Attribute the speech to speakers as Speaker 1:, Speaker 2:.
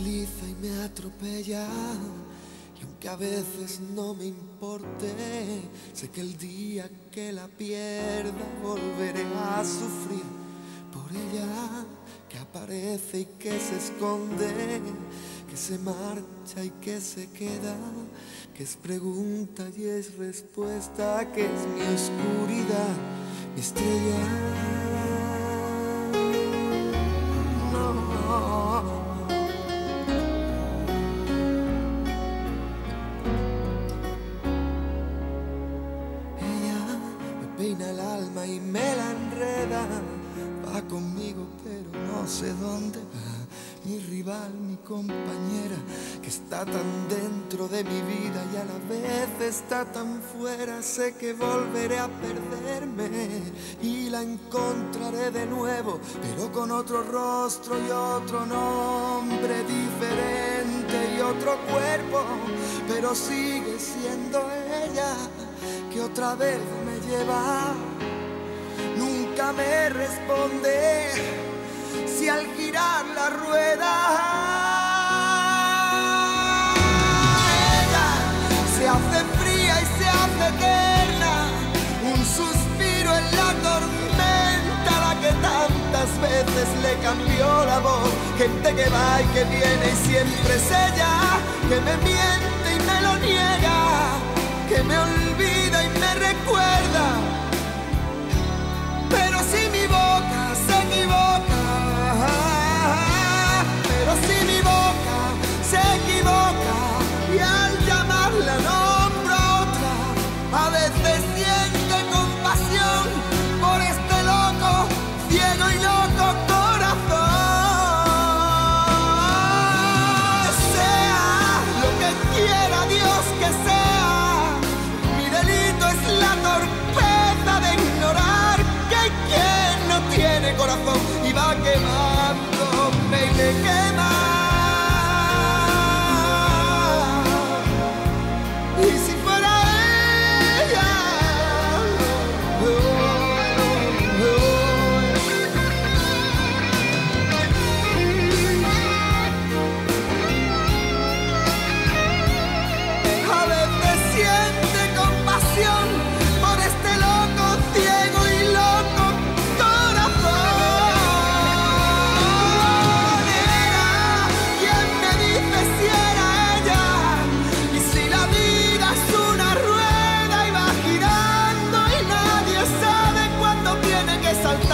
Speaker 1: me atropella. Y aunque a veces no me importe, sé que el día que la pierda volveré a sufrir por ella, que aparece y que se esconde, que se marcha y que se queda, que es pregunta y es respuesta, que es mi oscuridad, mi estrella. Compañera que está tan dentro de mi vida y a la vez está tan fuera. Sé que volveré a perderme y la encontraré de nuevo, pero con otro rostro y otro nombre diferente y otro cuerpo, pero sigue siendo ella que otra vez me lleva. Nunca me responde. Si al girar la rueda hace fría y se hace eterna, un suspiro en la tormenta, la que tantas veces le cambió la voz, gente que va y que viene y siempre es ella, que me miente y me lo niega, que me olvida exaltar.